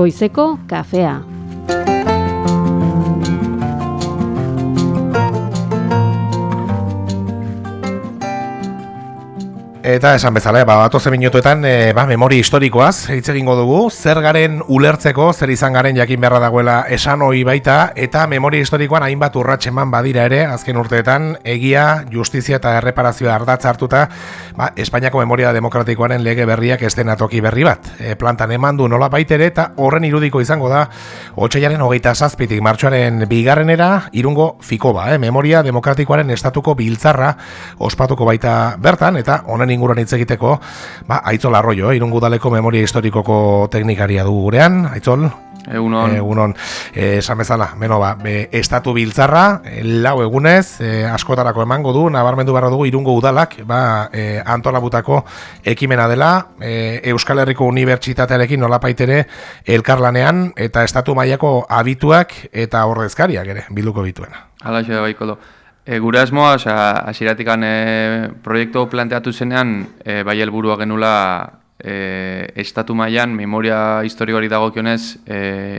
Goizeko kafea. Eta esan bezala, ba, batoze minutuetan e, ba, memoria historikoaz hitz egingo dugu, zer garen ulertzeko, zer izan garen jakin beharra dagoela esan hori baita, eta memoria historikoan hainbat urratxeman badira ere, azken urteetan, egia, justizia eta erreparazioa ardatza hartuta, ba, Espainiako memoria demokratikoaren lege berriak ez toki berri bat. E, plantan eman du nola baitere, eta horren irudiko izango da, otxaiaren hogeita zazpitik martxoaren bigarrenera, irungo fikoba, eh? memoria demokratikoaren estatuko biltzarra ospatuko baita bertan, eta honen inguruan hitz egiteko, ba, Aitzol Arroyo, eh, irungudaleko memoria historikoko teknikaria du gurean, Aitzol? Egunon. Egunon, eh, esan bezala, beno ba, be, estatu biltzarra, lau egunez, eh, askotarako emango du, nabarmendu barra dugu irungo udalak, ba, eh, antolabutako ekimena dela, eh, Euskal Herriko Unibertsitatearekin nolapaitere elkarlanean, eta estatu mailako abituak eta horrezkariak ere, bilduko bituena. Hala, xe, baiko do. E, gure asmoa, oza, asiratikan e, proiektu planteatu zenean, e, bai helburua genula e, estatu mailan memoria historikoari dagokionez e,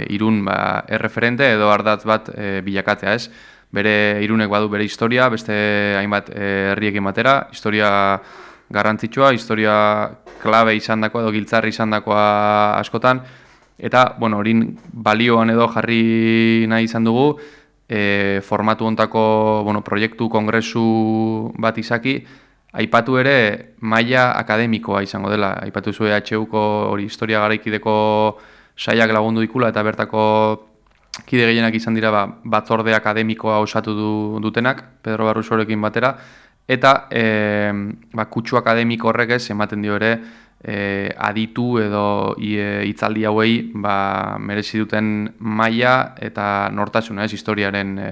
irun ba, erreferente edo ardatz bat e, bilakatzea ez. Bere irunek badu bere historia, beste hainbat herriekin batera, historia garrantzitsua, historia klabe izan dakoa edo giltzarri izan dakoa askotan, eta, bueno, horin balioan edo jarri nahi izan dugu, e, formatu ontako bueno, proiektu kongresu bat izaki, aipatu ere maila akademikoa izango dela. Aipatu zuen EHUko hori historia garaikideko saiak lagundu ikula eta bertako kide gehienak izan dira ba, batzorde akademikoa osatu du, dutenak, Pedro Barrusorekin batera, eta e, ba, kutsu akademiko horrek ez ematen dio ere e, aditu edo e, hitzaldi hauei ba, merezi duten maila eta nortasuna ez historiaren e,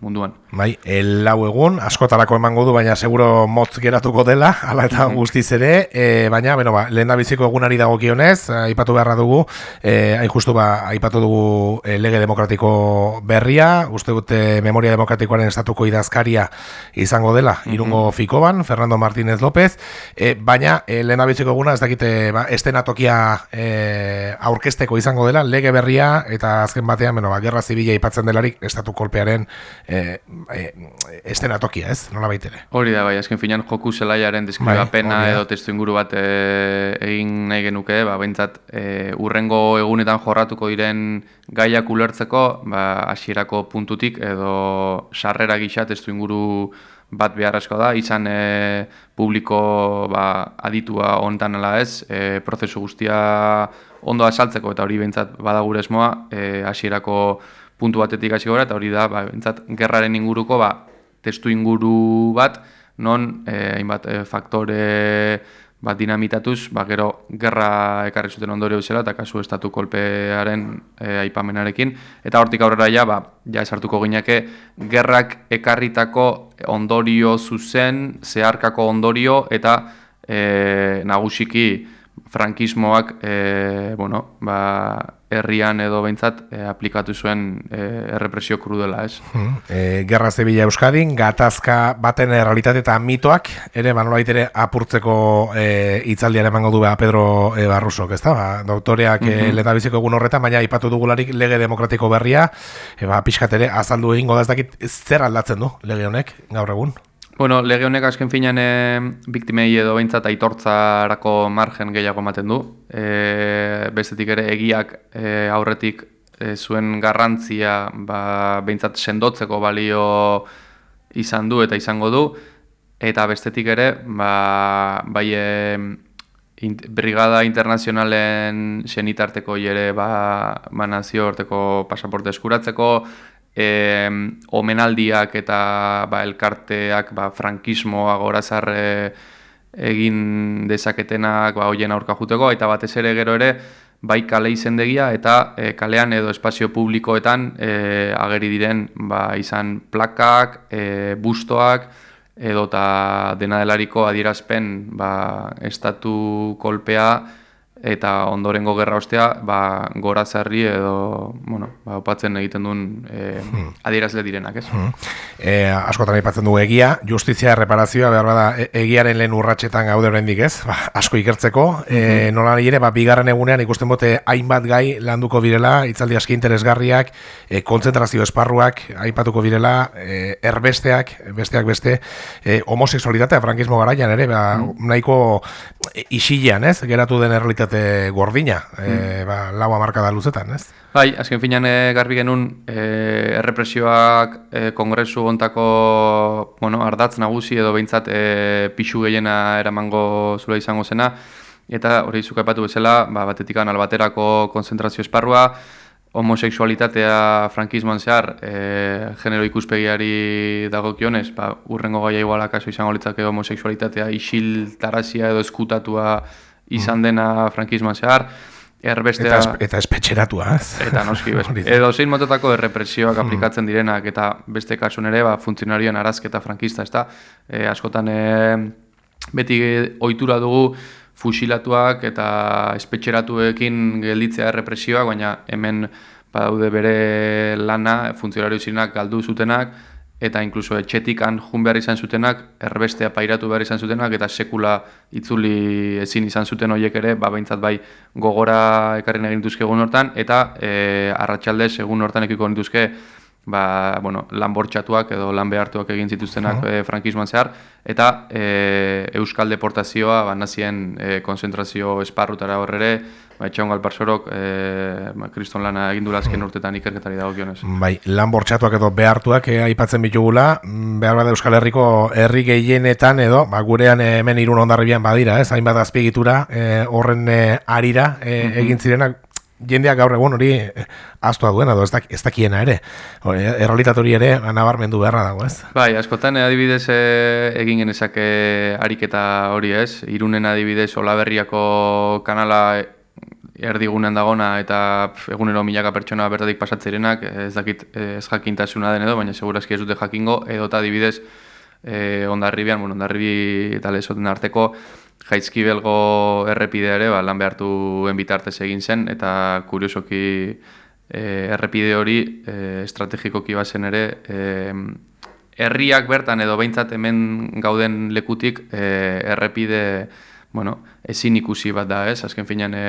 munduan. Bai, el lau egun, askotarako emango du, baina seguro motz geratuko dela, ala eta guztiz ere, e, baina, bueno, ba, lehen da biziko egunari dago kionez, aipatu beharra dugu, e, hain justu ba, aipatu dugu e, lege demokratiko berria, uste dute memoria demokratikoaren estatuko idazkaria izango dela, irungo fikoban, Fernando Martínez López, e, baina, e, lehen biziko eguna, ez dakite, ba, estenatokia e, aurkesteko izango dela, lege berria, eta azken batean, bueno, ba, gerra zibila ipatzen delarik, estatu kolpearen e, e, estenatokia, ez? Nola baitere? Hori da, bai, azken finan, joku zelaiaren deskribapena bai, edo testu inguru bat e, egin nahi genuke, ba, bentsat, e, urrengo egunetan jorratuko diren gaiak ulertzeko, ba, asierako puntutik, edo sarrera gisa testu inguru bat beharrezko da, izan e, publiko ba, aditua ontan ala ez, e, prozesu guztia ondo asaltzeko eta hori behintzat badagure esmoa, e, hasierako puntu batetik hasi gora, eta hori da, ba, behintzat, gerraren inguruko, ba, testu inguru bat, non, e, hainbat, e, faktore, bat dinamitatuz, ba, gero gerra ekarri zuten ondorio zela eta kasu estatu kolpearen e, aipamenarekin. Eta hortik aurrera ja, ba, ja esartuko gineake, gerrak ekarritako ondorio zuzen, zeharkako ondorio eta e, nagusiki frankismoak e, bueno, ba, herrian edo behintzat e, aplikatu zuen e, errepresio krudela, ez? Hmm. E, Gerra Zebila Euskadin, gatazka baten realitate eta mitoak, ere, manolait ere, apurtzeko e, itzaldian emango du beha Pedro e, Barrusok, ez da? Ba, doktoreak mm -hmm. lehen biziko egun horretan, baina ipatu dugularik lege demokratiko berria, e, ba, pixkat ere, azaldu egingo da ez dakit, zer aldatzen du lege honek, gaur egun? Bueno, lege honek azken finean e, biktimei edo behintzat aitortzarako margen gehiago ematen du. E, bestetik ere egiak e, aurretik e, zuen garrantzia ba, behintzat sendotzeko balio izan du eta izango du. Eta bestetik ere, ba, bai e, brigada internazionalen senitarteko ere ba, ba nazio horteko pasaporte eskuratzeko, e, omenaldiak eta ba, elkarteak ba, frankismoa gorazar egin dezaketenak ba, hoien aurka juteko, eta batez ere gero ere, bai kale izendegia eta e, kalean edo espazio publikoetan e, ageri diren ba, izan plakak, e, bustoak, edo eta dena delariko adierazpen ba, estatu kolpea eta ondorengo gerra ostea ba, gora zarri edo bueno, ba, opatzen egiten duen e, adierazle direnak, ez? Hmm. E, askotan aipatzen du egia, justizia erreparazioa behar bada e, egiaren lehen urratxetan gaude horrendik, ez? Ba, asko ikertzeko, e, hmm. nola ere, ba, bigarren egunean ikusten bote hainbat gai landuko birela, itzaldi aski interesgarriak, e, kontzentrazio esparruak aipatuko birela, e, erbesteak, besteak beste, e, homoseksualitatea, frankismo garaian ere, ba, nahiko isilean, ez? Geratu den errealitate gordina, e, ba, laua marka da luzetan, ez? Bai, azken finean e, garbi genuen e, errepresioak e, kongresu ontako bueno, ardatz nagusi edo behintzat e, pixu gehiena eramango zula izango zena eta hori zuka epatu bezala, ba, batetik albaterako konzentrazio esparrua, homoseksualitatea frankismoan zehar, e, genero ikuspegiari dagokionez, ba, urrengo gaia iguala kaso izango litzake homoseksualitatea isil tarazia edo eskutatua izan mm. dena frankismoan zehar, erbestea... Eta, eta espetxeratua, Eta noski, edo zein mototako errepresioak mm. aplikatzen direnak, eta beste kasun ere, ba, funtzionarioan arazketa frankista, ez da? E, askotan, e, beti ohitura dugu, fusilatuak eta espetxeratuekin gelditzea errepresioak, baina hemen badaude bere lana, funtzionario zirenak galdu zutenak, eta inkluso etxetikan jun behar izan zutenak, erbestea pairatu behar izan zutenak, eta sekula itzuli ezin izan zuten horiek ere, ba, behintzat bai gogora ekarri egin duzke egun hortan, eta e, arratsaldez egun hortan ekiko nituzke, ba, bueno, lan bortxatuak edo lan behartuak egin zituztenak uh frankismoan zehar, eta e, Euskal Deportazioa ba, nazien e, konzentrazio esparrutara horrere, ba, etxeon galparsorok, e, ba, kriston lana egin azken urtetan ikerketari dago gionez. Bai, lan bortxatuak edo behartuak e, aipatzen bitugula, mm, behar bada Euskal Herriko herri gehienetan edo, ba, gurean hemen irun ondarribian badira, ez, hainbat azpiegitura e, horren e, arira e, egin zirenak, jendeak gaur egun hori eh, astua duena edo ez, dak, ez dakiena ere. Errealitate hori ere nabarmendu beharra dago, ez? Bai, askotan eh, adibidez e, egin genezake ariketa hori, ez? Irunen adibidez Olaberriako kanala erdigunen dagona eta egunero milaka pertsona bertatik pasatzerenak, ez dakit ez jakintasuna den edo, baina segurazki ez dute jakingo, edo eta adibidez e, ondarribian, bueno, ondarribi eta lezoten arteko jaizki belgo errepidea ere, ba, lan behartuen bitartez egin zen, eta kuriosoki e, errepide hori e, estrategikoki bazen ere, e, herriak bertan edo behintzat hemen gauden lekutik e, errepide bueno, ezin ikusi bat da, ez? Azken finean e,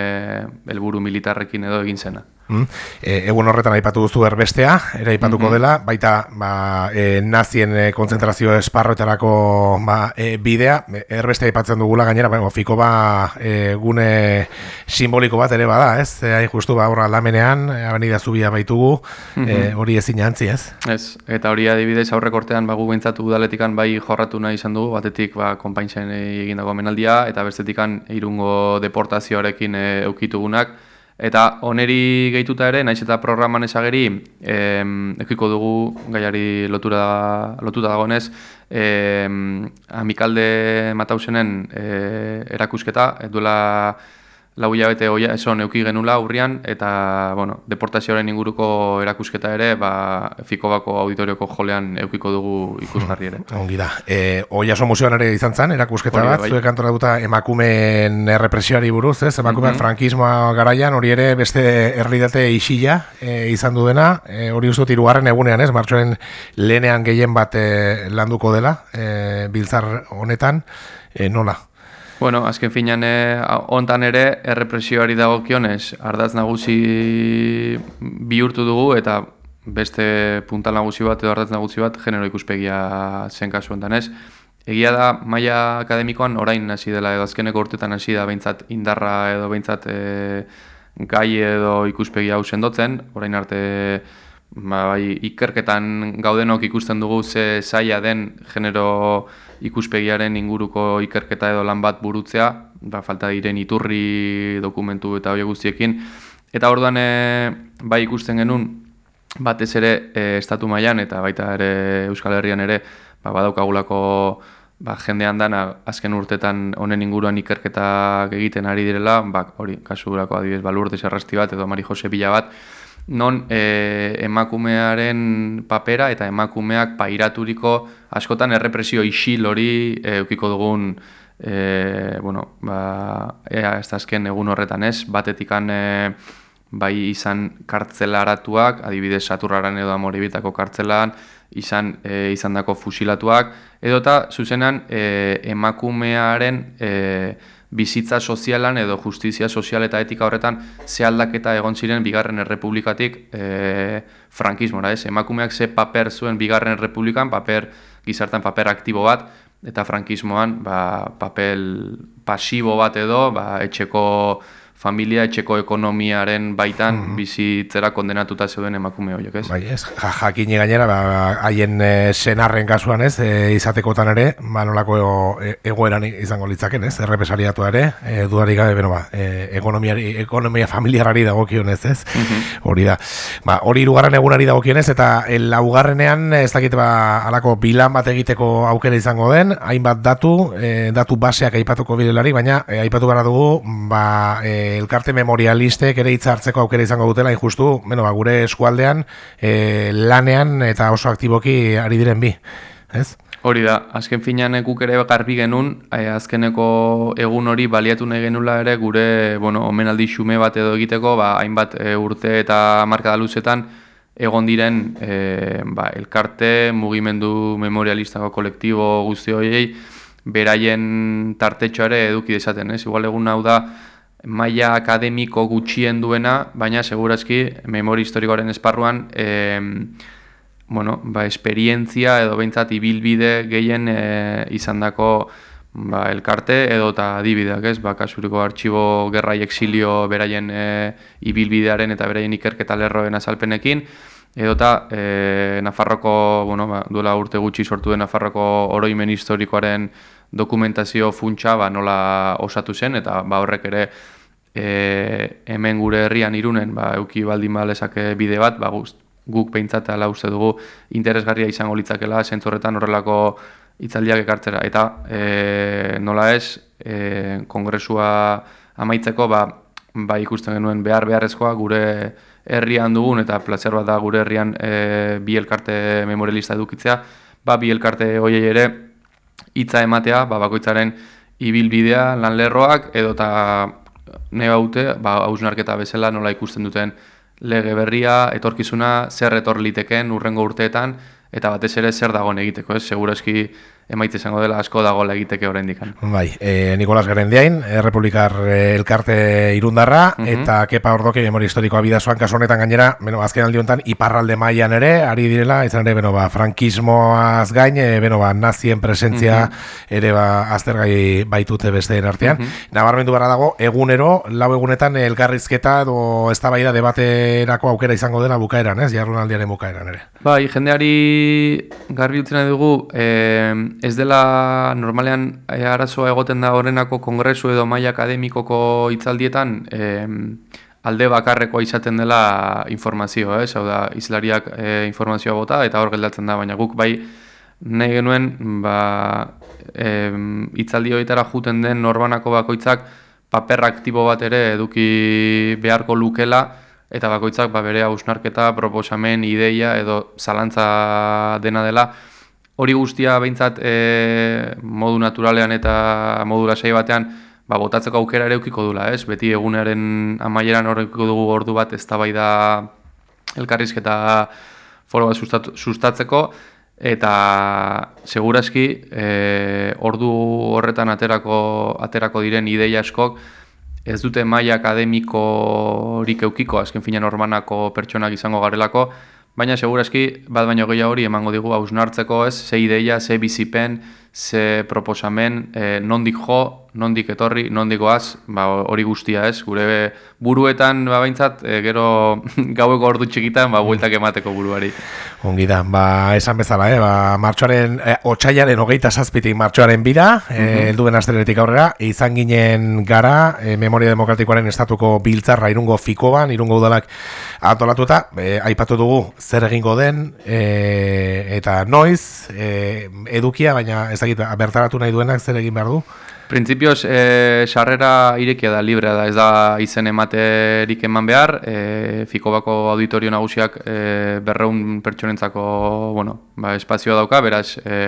helburu militarrekin edo egin zena. Mm. E, egun horretan aipatu duzu erbestea, ere aipatuko mm -hmm. dela, baita ba, e, nazien e, konzentrazio esparroetarako ba, e, bidea, erbestea aipatzen dugula gainera, ba, fiko ba, e, gune simboliko bat ere bada, ez? E, justu ba, horra aldamenean, e, abenida zubia baitugu, e, hori ezin antzi, ez? Ez, eta hori adibidez aurrekortean ba, gu bintzatu udaletikan bai jorratu nahi izan dugu, batetik ba, konpaintzen egin dago menaldia, eta bestetikan irungo deportazioarekin e, eukitugunak, Eta oneri gehituta ere, naiz eta programan ezageri, em, ekiko dugu gaiari lotura, lotuta dagoenez, em, amikalde matausenen e, erakusketa, duela lau hilabete hoia eson euki genula aurrian eta bueno, deportazioaren inguruko erakusketa ere ba, Fikobako auditorioko jolean eukiko dugu ikusgarri ere. Ongi da. E, oia so museoan ere izan zen, erakusketa bat, bai. zuek antora duta emakumeen errepresioari buruz, ez? Emakumeak mm frankismoa garaian, hori ere beste erridate isila e, izan du dena, e, hori uste irugarren egunean, ez? Martxoen lehenean gehien bat e, landuko dela, e, biltzar honetan, e, nola? Bueno, azken finean eh, hontan ere errepresioari dagokionez ardaz nagusi bihurtu dugu eta beste puntal nagusi bat edo ardaz nagusi bat genero ikuspegia zen kasu hontan ez. Egia da maila akademikoan orain hasi dela edo azkeneko urtetan hasi da behintzat indarra edo behintzat e, gai edo ikuspegia hau sendotzen, orain arte ba, bai, ikerketan gaudenok ikusten dugu ze zaila den genero ikuspegiaren inguruko ikerketa edo lan bat burutzea, ba, falta diren iturri dokumentu eta hori guztiekin. Eta orduan e, bai ikusten genuen, batez ere e, estatu mailan eta baita ere Euskal Herrian ere ba, badaukagulako ba, jendean dana azken urtetan honen inguruan ikerketak egiten ari direla, ba, hori kasurako adibidez balurde zerrasti bat edo Mari Jose Bila bat, non e, emakumearen papera eta emakumeak pairaturiko askotan errepresio isil hori e, eukiko dugun e, bueno, ba, ea ez azken egun horretan ez, batetikan e, bai izan kartzelaratuak, adibidez Saturraren edo Amoribitako kartzelan, izan e, izan dako fusilatuak, edota zuzenan e, emakumearen e, bizitza sozialan edo justizia sozial eta etika horretan ze aldaketa egon ziren bigarren errepublikatik e, frankismora, ez? Emakumeak ze paper zuen bigarren errepublikan, paper gizartan paper aktibo bat, eta frankismoan ba, papel pasibo bat edo ba, etxeko familia etxeko ekonomiaren baitan mm -hmm. bizitzera kondenatuta zeuden emakume horiek, ez? Bai, ez, ja, jakine gainera, ba, haien e, senarren kasuan, ez, e, izatekotan ere, ba, nolako e, egoeran izango litzaken, ez, errepesariatu ere, e, duari gabe, beno, ba, e, ekonomia familiarari dagokion ez, ez, mhm. hori da. Ba, hori irugarren egunari dagokion ez, eta laugarrenean, ez dakit, ba, alako bilan bat egiteko aukera izango den, hainbat datu, e, datu baseak aipatuko bidelari, baina, e, aipatu gara dugu, ba, e, elkarte memorialistek ere hartzeko aukera izango dutela injustu, bueno, ba, gure eskualdean e, lanean eta oso aktiboki ari diren bi, ez? Hori da, azken finean guk ere garbi genuen, e, azkeneko egun hori baliatu nahi genula ere gure, bueno, omenaldi xume bat edo egiteko, ba, hainbat e, urte eta marka luzetan egon diren e, ba, elkarte, mugimendu memorialistako kolektibo guzti horiei, beraien tartetxoare eduki desaten, ez? Igual egun hau da, maila akademiko gutxien duena, baina segurazki memori historikoaren esparruan e, bueno, ba, esperientzia edo behintzat ibilbide gehien e, izandako ba, elkarte edo eta adibideak ez, ba, kasuriko artxibo gerrai exilio beraien e, ibilbidearen eta beraien ikerketa lerroen azalpenekin, edo eta e, Nafarroko, bueno, ba, duela urte gutxi sortu den Nafarroko oroimen historikoaren dokumentazio funtsa ba, nola osatu zen, eta ba, horrek ere e, hemen gure herrian irunen ba, euki baldin balezake bide bat, ba, gust, guk behintzat ala uste dugu interesgarria izango litzakela, zentzorretan horrelako itzaldiak ekartzera. Eta e, nola ez, e, kongresua amaitzeko, ba, ba ikusten genuen behar beharrezkoa gure herrian dugun, eta plazer bat da gure herrian e, bi elkarte memorialista edukitzea, ba, bi elkarte hoiei ere, hitza ematea, ba, bakoitzaren ibilbidea, lanlerroak, edo eta nahi baute, ba, hausnarketa bezala nola ikusten duten lege berria, etorkizuna, zer etor liteken urrengo urteetan, eta batez ere zer dagoen egiteko, ez? Segurazki emaitze izango dela asko dago egiteke oraindik. Bai, e, Nikolas Gerendiain, Errepublikar e, elkarte irundarra mhm. eta Kepa Ordoke memoria historikoa bidazoan kasu honetan gainera, beno azken aldi honetan iparralde mailan ere ari direla, izan ere beno ba frankismoaz gain, e, beno ba nazien presentzia mhm. ere ba aztergai baitute besteen artean. Mm -hmm. Nabarmendu bara dago egunero lau egunetan elkarrizketa edo eztabaida debaterako aukera izango dela bukaeran, ez? Jarrunaldiaren bukaeran ere. Bai, jendeari garbi utzena dugu, eh ez dela normalean e, arazoa egoten da horrenako kongresu edo maila akademikoko hitzaldietan e, alde bakarrekoa izaten dela informazioa, ez? Hau da, izlariak e, informazioa bota eta hor geldatzen da, baina guk bai nahi genuen ba, e, hitzaldi horietara juten den norbanako bakoitzak paper aktibo bat ere eduki beharko lukela eta bakoitzak ba, bere hausnarketa, proposamen, ideia edo zalantza dena dela hori guztia behintzat e, modu naturalean eta modu lasai batean ba, botatzeko aukera ere ukiko dula, ez? Beti egunaren amaieran horrekiko dugu ordu bat ez da elkarrizketa foro bat sustatzeko eta segurazki e, ordu horretan aterako, aterako diren ideia askok ez dute maila akademikorik eukiko, azken fina normanako pertsonak izango garelako, Baina segurazki bat baino gehiago hori emango digu hausnartzeko ez, ze ideia, ze bizipen, ze proposamen, e, nondik jo, nondik etorri, nondik goaz, ba, hori guztia ez, gure buruetan ba, baintzat, e, gero gaueko ordu txikitan, ba, bueltak emateko buruari. Ongi da, ba, esan bezala, eh? ba, martxoaren, e, otxaiaren hogeita zazpitik martxoaren bira, mm -hmm. e, elduen asteletik aurrera, izan ginen gara, e, Memoria Demokratikoaren estatuko biltzarra irungo fikoan, irungo udalak antolatuta, e, aipatu dugu zer egingo den, e, eta noiz, e, edukia, baina ez bertaratu nahi duenak zer egin behar du? Printzipioz, e, sarrera irekia da, librea da, ez da izen ematerik eman behar, e, Fikobako auditorio nagusiak e, berreun pertsonentzako bueno, ba, espazioa dauka, beraz, e,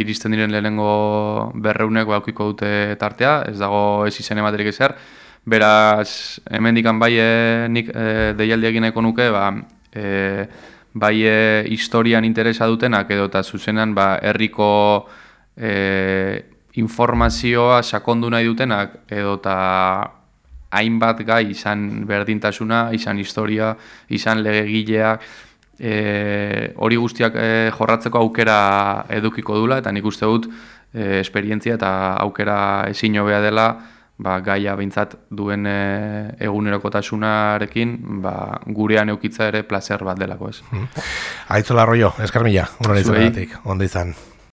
iristen diren lehenengo berreunek baukiko dute tartea, ez dago ez izen ematerik ezer, beraz, hemendikan bai e, nik e, deialdi egin nuke, ba, e, bai e, historian interesa dutenak edo eta zuzenan ba, herriko e, informazioa sakondu nahi dutenak edota hainbat gai izan berdintasuna, izan historia, izan legegileak, e, hori guztiak e, jorratzeko aukera edukiko dula, eta nik uste dut e, esperientzia eta aukera ezin hobea dela, ba, gaia behintzat duen e, egunerokotasunarekin ba, gurean eukitza ere placer bat delako ez. Aitzola rollo, eskarmila, unoretzen ondo izan.